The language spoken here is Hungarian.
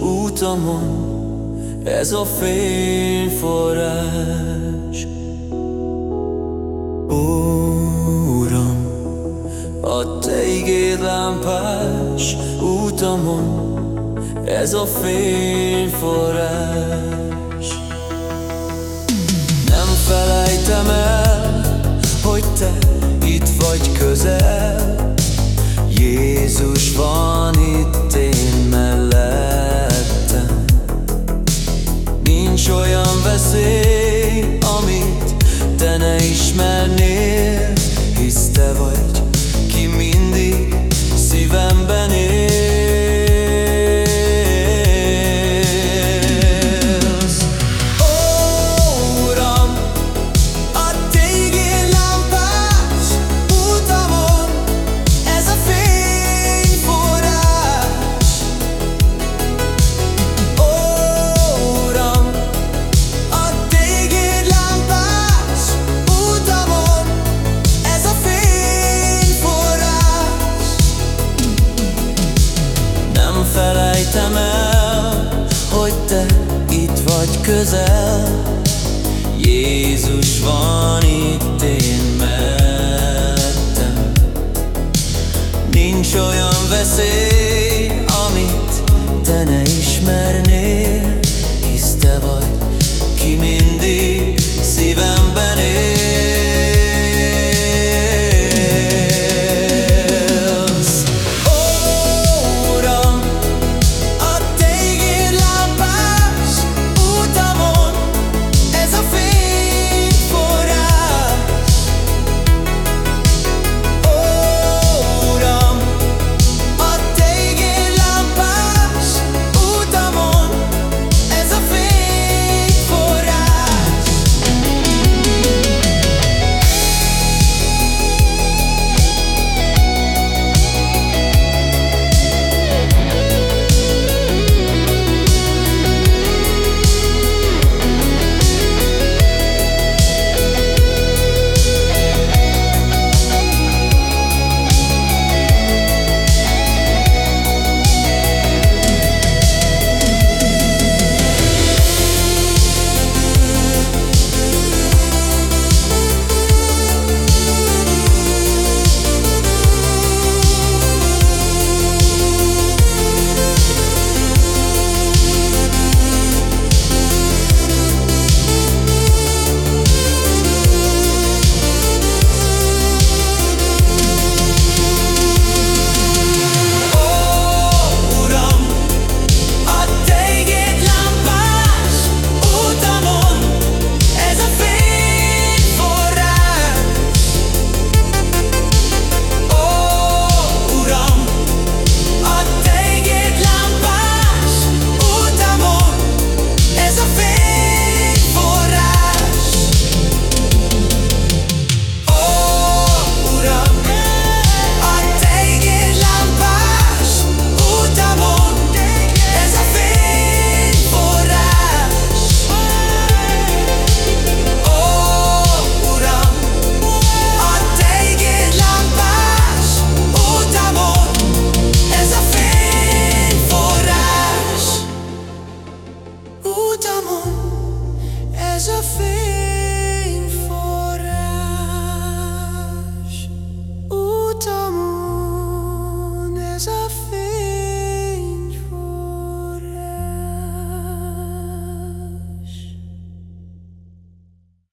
utamon ez a fényforrás. Uram, a Te igéd lámpás utamon ez a fényforrás. Nem felejtem el, hogy Te itt vagy közel, Jézus van felejtem el, hogy te itt vagy közel. Jézus van itt én mellettem. Nincs olyan veszély, amit te ne ismernél surface